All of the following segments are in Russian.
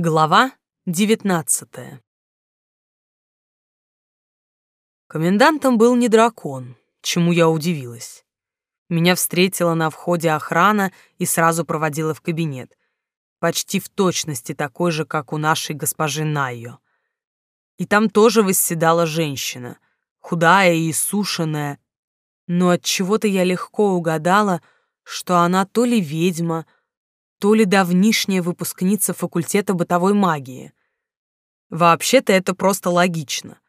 Глава девятнадцатая Комендантом был не дракон, чему я удивилась. Меня встретила на входе охрана и сразу проводила в кабинет. Почти в точности такой же, как у нашей госпожи Найо. И там тоже восседала женщина, худая и сушеная, но от чего то я легко угадала, что она то ли ведьма, то ли давнишняя выпускница факультета бытовой магии. Вообще-то это просто логично.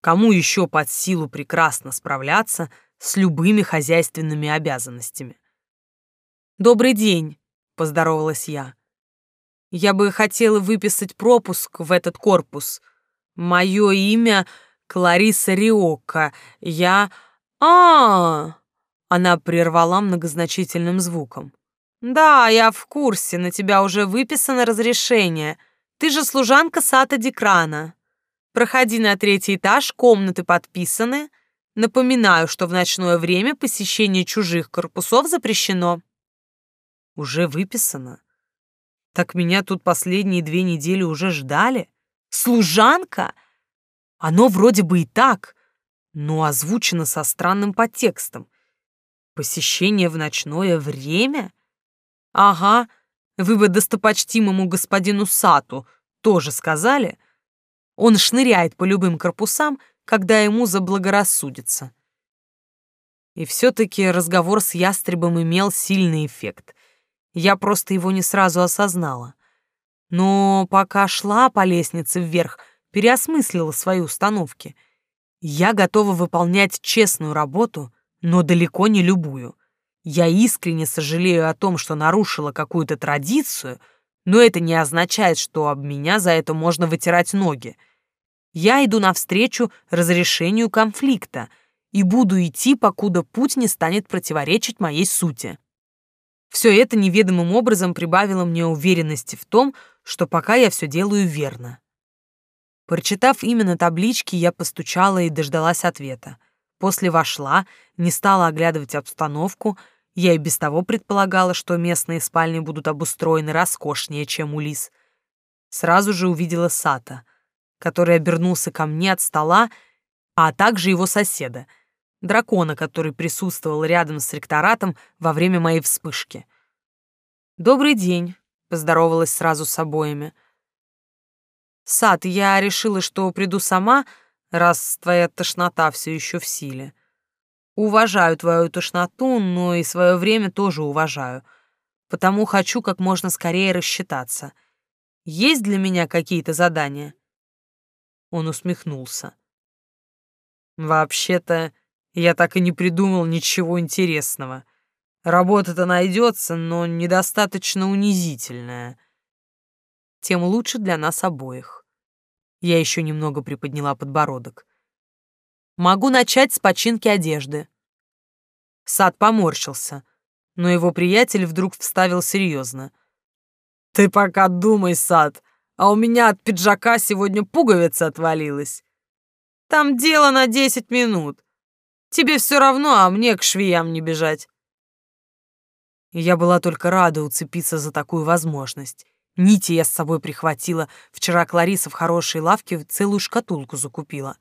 Кому еще под силу прекрасно справляться с любыми хозяйственными обязанностями? «Добрый день», — поздоровалась я. «Я бы хотела выписать пропуск в этот корпус. Мое имя Клариса Риока. Я... а, -а, -а Она прервала многозначительным звуком. «Да, я в курсе, на тебя уже выписано разрешение. Ты же служанка Сата Дикрана. Проходи на третий этаж, комнаты подписаны. Напоминаю, что в ночное время посещение чужих корпусов запрещено». «Уже выписано? Так меня тут последние две недели уже ждали? Служанка? Оно вроде бы и так, но озвучено со странным подтекстом. Посещение в ночное время?» Ага, вы бы достопочтимому господину Сату тоже сказали. Он шныряет по любым корпусам, когда ему заблагорассудится. И все-таки разговор с ястребом имел сильный эффект. Я просто его не сразу осознала. Но пока шла по лестнице вверх, переосмыслила свои установки. Я готова выполнять честную работу, но далеко не любую. Я искренне сожалею о том, что нарушила какую-то традицию, но это не означает, что об меня за это можно вытирать ноги. Я иду навстречу разрешению конфликта и буду идти, покуда путь не станет противоречить моей сути. Все это неведомым образом прибавило мне уверенности в том, что пока я все делаю верно. Прочитав имя на табличке, я постучала и дождалась ответа. После вошла, не стала оглядывать обстановку. Я и без того предполагала, что местные спальни будут обустроены роскошнее, чем у Лис. Сразу же увидела Сата, который обернулся ко мне от стола, а также его соседа, дракона, который присутствовал рядом с ректоратом во время моей вспышки. «Добрый день», — поздоровалась сразу с обоими. «Сад, я решила, что приду сама», — раз твоя тошнота все еще в силе. Уважаю твою тошноту, но и свое время тоже уважаю. Потому хочу как можно скорее рассчитаться. Есть для меня какие-то задания?» Он усмехнулся. «Вообще-то, я так и не придумал ничего интересного. Работа-то найдется, но недостаточно унизительная. Тем лучше для нас обоих». Я еще немного приподняла подбородок. Могу начать с починки одежды. Сад поморщился, но его приятель вдруг вставил серьезно. Ты пока думай, Сад, а у меня от пиджака сегодня пуговица отвалилась. Там дело на десять минут. Тебе все равно, а мне к швеям не бежать. я была только рада уцепиться за такую возможность. Нити я с собой прихватила. Вчера Клариса в хорошей лавке целую шкатулку закупила.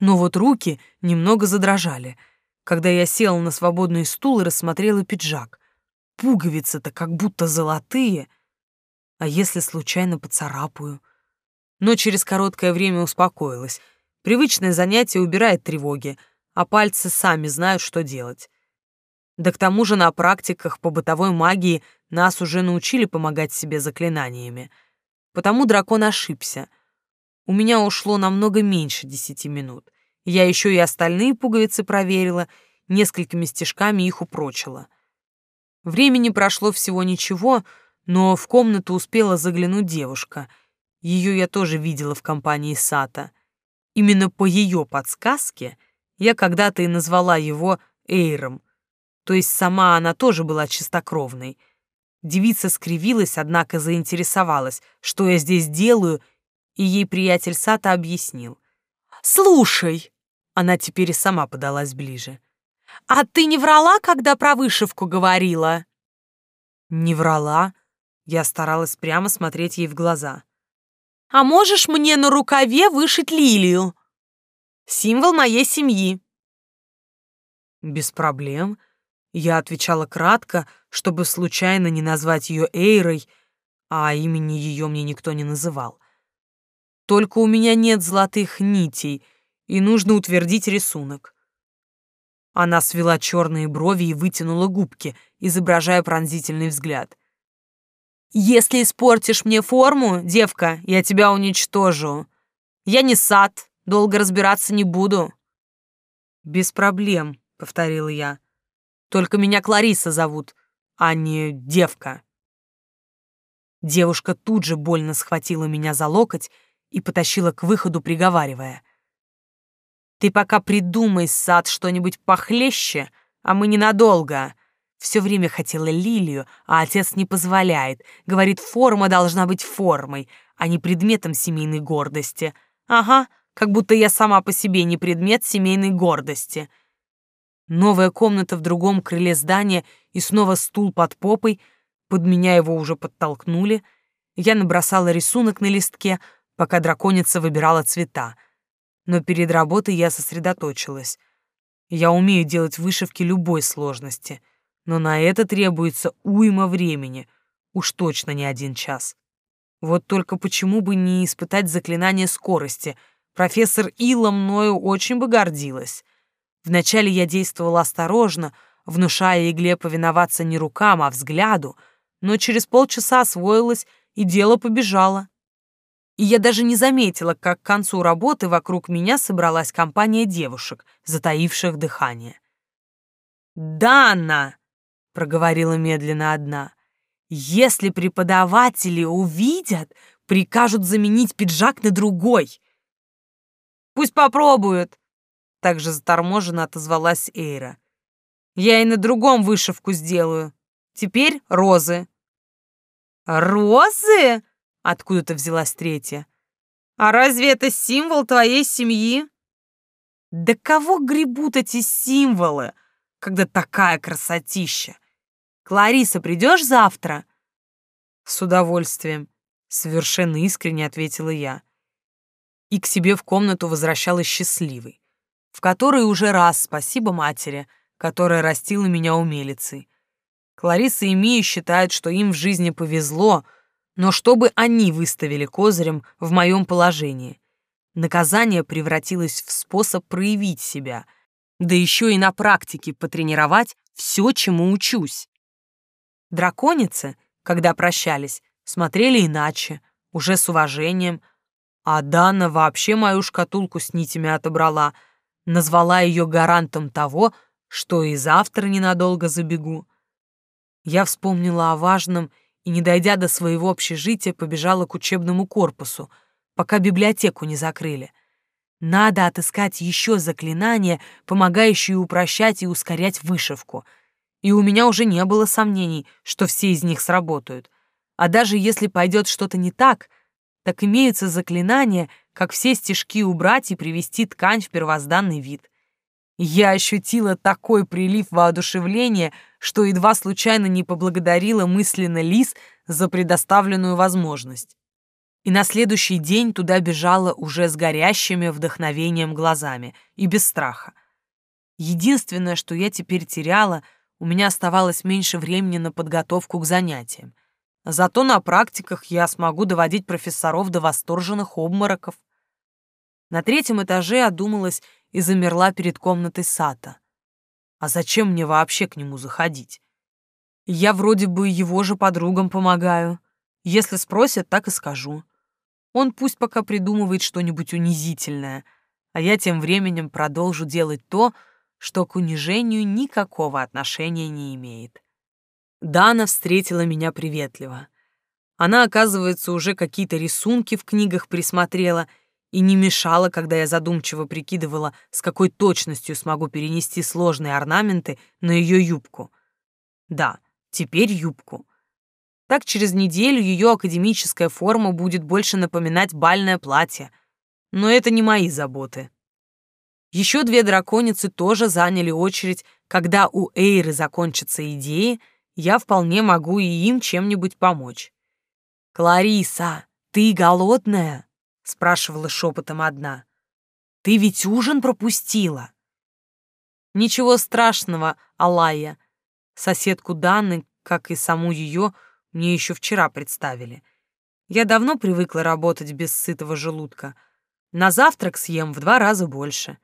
Но вот руки немного задрожали, когда я села на свободный стул и рассмотрела пиджак. Пуговицы-то как будто золотые. А если случайно поцарапаю? Но через короткое время успокоилась. Привычное занятие убирает тревоги, а пальцы сами знают, что делать. Да к тому же на практиках по бытовой магии нас уже научили помогать себе заклинаниями. Потому дракон ошибся. У меня ушло намного меньше десяти минут. Я еще и остальные пуговицы проверила, несколькими стежками их упрочила. Времени прошло всего ничего, но в комнату успела заглянуть девушка. Ее я тоже видела в компании Сата. Именно по ее подсказке я когда-то и назвала его Эйром, то есть сама она тоже была чистокровной. Девица скривилась, однако заинтересовалась, что я здесь делаю, и ей приятель Сата объяснил. «Слушай!» Она теперь и сама подалась ближе. «А ты не врала, когда про вышивку говорила?» «Не врала». Я старалась прямо смотреть ей в глаза. а можешь мне на рукаве вышить лилию? Символ моей семьи». «Без проблем», — я отвечала кратко, чтобы случайно не назвать ее Эйрой, а имени ее мне никто не называл. «Только у меня нет золотых нитей, и нужно утвердить рисунок». Она свела черные брови и вытянула губки, изображая пронзительный взгляд. «Если испортишь мне форму, девка, я тебя уничтожу. Я не сад, долго разбираться не буду». «Без проблем», — повторила я. «Только меня Клариса зовут, а не девка». Девушка тут же больно схватила меня за локоть и потащила к выходу, приговаривая. «Ты пока придумай, сад, что-нибудь похлеще, а мы ненадолго. Все время хотела лилию, а отец не позволяет. Говорит, форма должна быть формой, а не предметом семейной гордости. Ага, как будто я сама по себе не предмет семейной гордости». Новая комната в другом крыле здания и снова стул под попой — под меня его уже подтолкнули. Я набросала рисунок на листке, пока драконица выбирала цвета. Но перед работой я сосредоточилась. Я умею делать вышивки любой сложности, но на это требуется уйма времени, уж точно не один час. Вот только почему бы не испытать заклинание скорости? Профессор Илла мною очень бы гордилась. Вначале я действовала осторожно, внушая игле повиноваться не рукам, а взгляду — но через полчаса освоилась, и дело побежало. И я даже не заметила, как к концу работы вокруг меня собралась компания девушек, затаивших дыхание. «Дана!» — проговорила медленно одна. «Если преподаватели увидят, прикажут заменить пиджак на другой». «Пусть попробуют!» — также заторможенно отозвалась Эйра. «Я и на другом вышивку сделаю. Теперь розы». «Розы?» — откуда-то взялась третья. «А разве это символ твоей семьи?» «Да кого гребут эти символы, когда такая красотища? Клариса, придешь завтра?» «С удовольствием», — совершенно искренне ответила я. И к себе в комнату возвращалась счастливой, в которой уже раз спасибо матери, которая растила меня умелицей. Клариса и Мия считают, что им в жизни повезло, но чтобы они выставили козырем в моем положении. Наказание превратилось в способ проявить себя, да еще и на практике потренировать все, чему учусь. Драконицы, когда прощались, смотрели иначе, уже с уважением, а Дана вообще мою шкатулку с нитями отобрала, назвала ее гарантом того, что и завтра ненадолго забегу. Я вспомнила о важном и, не дойдя до своего общежития, побежала к учебному корпусу, пока библиотеку не закрыли. Надо отыскать еще заклинания, помогающие упрощать и ускорять вышивку. И у меня уже не было сомнений, что все из них сработают. А даже если пойдет что-то не так, так имеются заклинания, как все стежки убрать и привести ткань в первозданный вид. Я ощутила такой прилив воодушевления, что едва случайно не поблагодарила мысленно Лис за предоставленную возможность. И на следующий день туда бежала уже с горящими вдохновением глазами и без страха. Единственное, что я теперь теряла, у меня оставалось меньше времени на подготовку к занятиям. Зато на практиках я смогу доводить профессоров до восторженных обмороков. На третьем этаже одумалась и замерла перед комнатой Сата. А зачем мне вообще к нему заходить? Я вроде бы его же подругам помогаю. Если спросят, так и скажу. Он пусть пока придумывает что-нибудь унизительное, а я тем временем продолжу делать то, что к унижению никакого отношения не имеет. Дана встретила меня приветливо. Она, оказывается, уже какие-то рисунки в книгах присмотрела — и не мешало, когда я задумчиво прикидывала, с какой точностью смогу перенести сложные орнаменты на ее юбку. Да, теперь юбку. Так через неделю ее академическая форма будет больше напоминать бальное платье. Но это не мои заботы. Еще две драконицы тоже заняли очередь, когда у Эйры закончатся идеи, я вполне могу и им чем-нибудь помочь. «Клариса, ты голодная?» спрашивала шепотом одна. «Ты ведь ужин пропустила!» Ничего страшного, Алая. Соседку Данны, как и саму ее, мне еще вчера представили. Я давно привыкла работать без сытого желудка. На завтрак съем в два раза больше.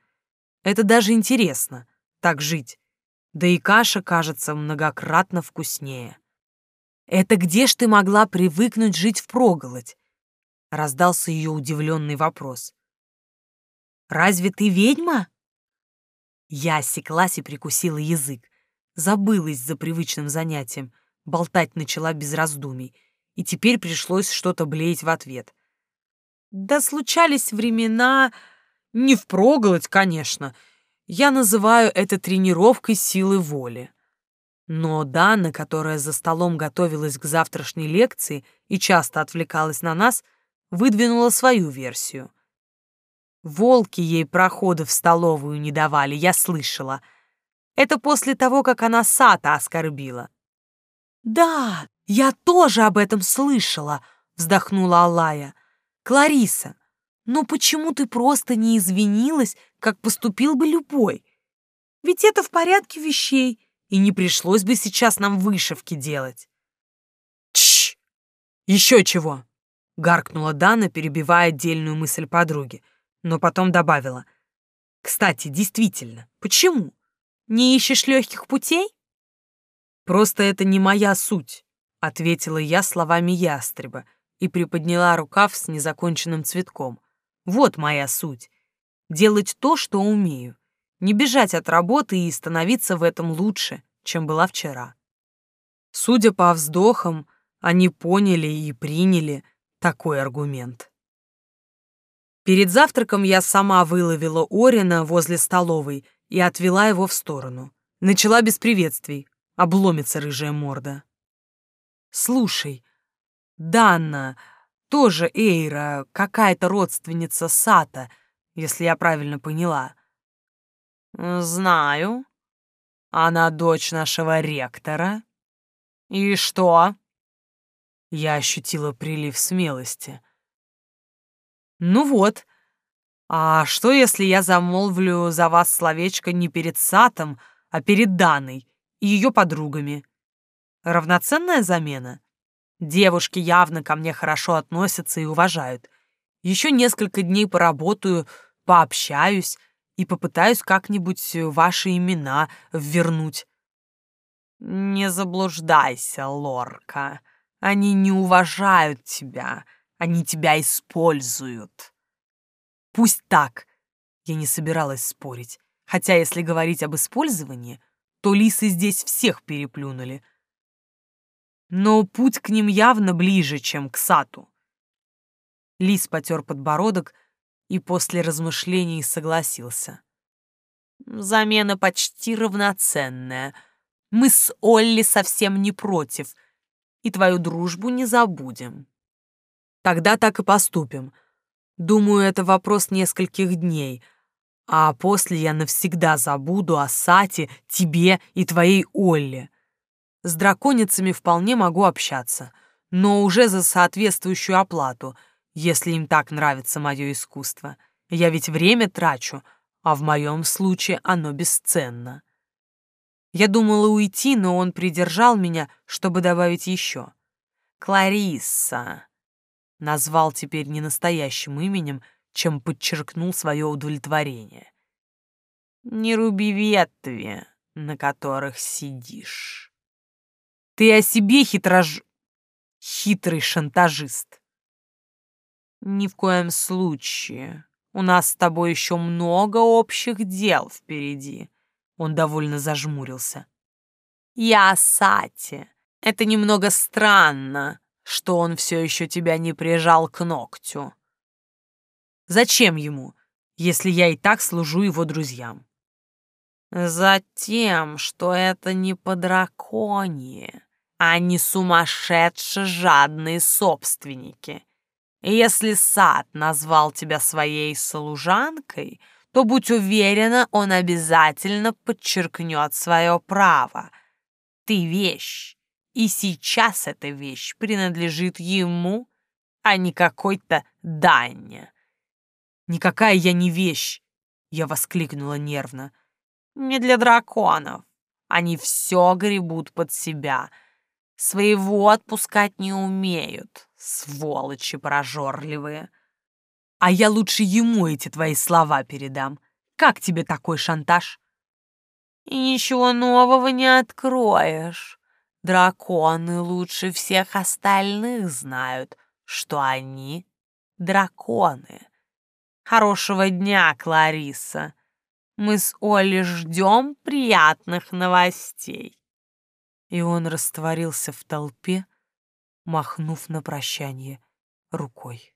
Это даже интересно, так жить. Да и каша кажется многократно вкуснее. «Это где ж ты могла привыкнуть жить впроголодь?» — раздался ее удивленный вопрос. «Разве ты ведьма?» Я осеклась и прикусила язык. Забылась за привычным занятием, болтать начала без раздумий, и теперь пришлось что-то блеять в ответ. Да случались времена... Не впроголодь, конечно. Я называю это тренировкой силы воли. Но Дана, которая за столом готовилась к завтрашней лекции и часто отвлекалась на нас, выдвинула свою версию. Волки ей прохода в столовую не давали, я слышала. Это после того, как она Сата оскорбила. «Да, я тоже об этом слышала», — вздохнула Алая. «Клариса, ну почему ты просто не извинилась, как поступил бы любой? Ведь это в порядке вещей, и не пришлось бы сейчас нам вышивки делать». «Чш! Еще чего!» — гаркнула Дана, перебивая отдельную мысль подруги, но потом добавила. «Кстати, действительно, почему? Не ищешь легких путей?» «Просто это не моя суть», — ответила я словами ястреба и приподняла рукав с незаконченным цветком. «Вот моя суть. Делать то, что умею. Не бежать от работы и становиться в этом лучше, чем была вчера». Судя по вздохам, они поняли и приняли такой аргумент. Перед завтраком я сама выловила Орина возле столовой и отвела его в сторону. Начала без приветствий. Обломится рыжая морда. «Слушай, Данна, тоже Эйра, какая-то родственница Сата, если я правильно поняла». «Знаю. Она дочь нашего ректора. И что?» Я ощутила прилив смелости. Ну вот. А что, если я замолвлю за вас словечко не перед Сатом, а перед Даной и ее подругами? Равноценная замена? Девушки явно ко мне хорошо относятся и уважают. Еще несколько дней поработаю, пообщаюсь и попытаюсь как-нибудь ваши имена вернуть. Не заблуждайся, Лорка. Они не уважают тебя. Они тебя используют. Пусть так. Я не собиралась спорить. Хотя, если говорить об использовании, то лисы здесь всех переплюнули. Но путь к ним явно ближе, чем к Сату. Лис потер подбородок и после размышлений согласился. Замена почти равноценная. Мы с Олли совсем не против, и твою дружбу не забудем. Тогда так и поступим. Думаю, это вопрос нескольких дней. А после я навсегда забуду о Сате, тебе и твоей Олле. С драконицами вполне могу общаться, но уже за соответствующую оплату, если им так нравится мое искусство. Я ведь время трачу, а в моем случае оно бесценно. Я думала уйти, но он придержал меня, чтобы добавить еще. «Кларисса, назвал теперь не настоящим именем, чем подчеркнул свое удовлетворение. «Не руби ветви, на которых сидишь. Ты о себе хитрож... хитрый шантажист. Ни в коем случае. У нас с тобой еще много общих дел впереди. Он довольно зажмурился. Я Сати. Это немного странно, что он все еще тебя не прижал к ногтю. Зачем ему, если я и так служу его друзьям? Затем, что это не по драконье, а не сумасшедше жадные собственники. Если сад назвал тебя своей служанкой, то будь уверена, он обязательно подчеркнет свое право. Ты вещь, и сейчас эта вещь принадлежит ему, а не какой-то Данне. Никакая я не вещь, я воскликнула нервно. Не для драконов. Они все гребут под себя. Своего отпускать не умеют, сволочи прожорливые. А я лучше ему эти твои слова передам. Как тебе такой шантаж? И ничего нового не откроешь. Драконы лучше всех остальных знают, что они драконы. Хорошего дня, Клариса. Мы с Олей ждем приятных новостей. И он растворился в толпе, махнув на прощание рукой.